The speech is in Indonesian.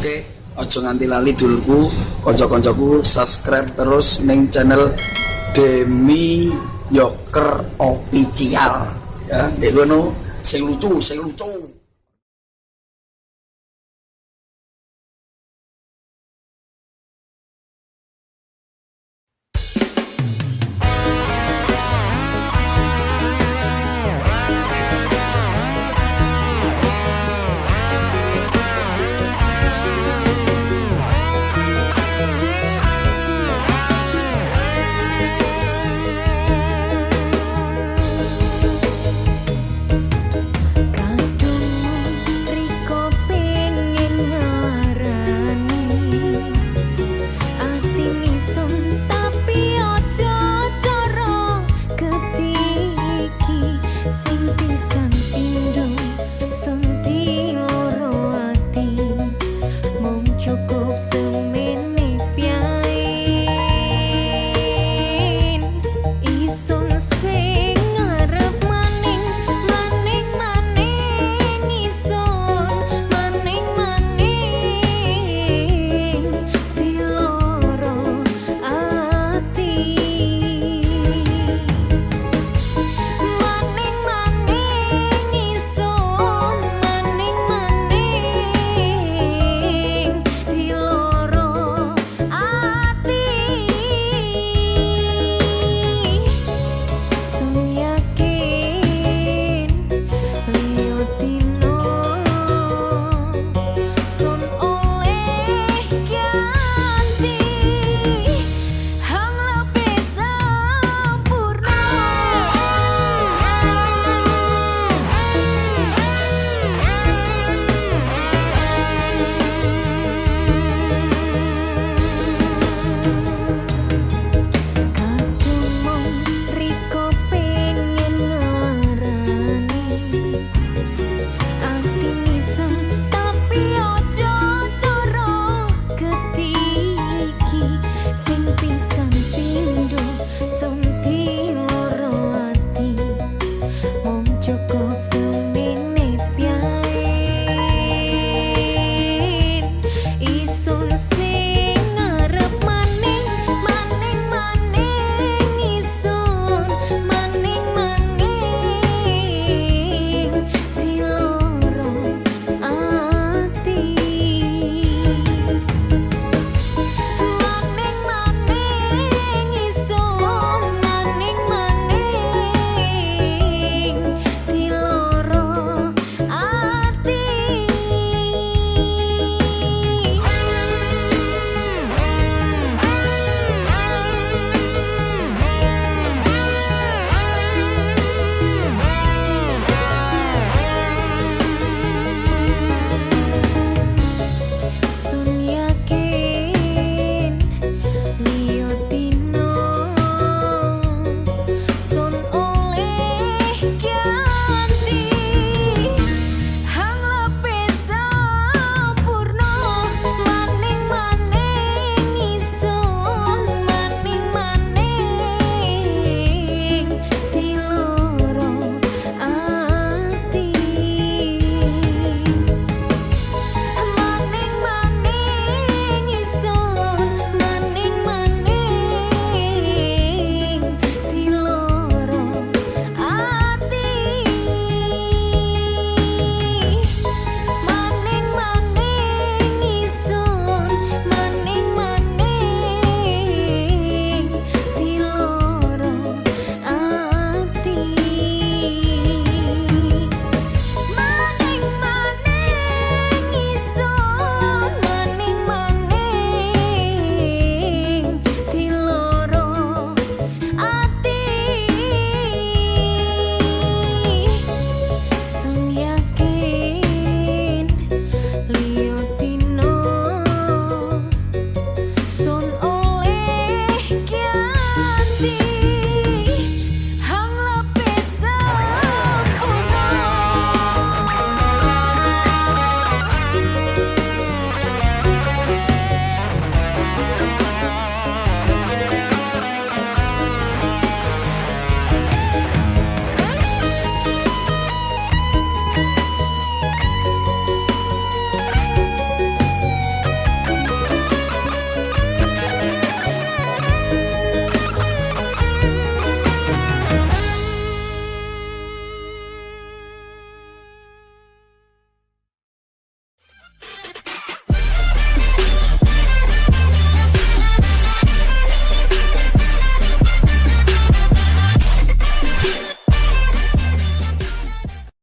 Oke, ojo nganti lali dulurku kanca-kancaku subscribe terus neng channel Demi Yoker Official. Ya dek ngono sing lucu sing lucu.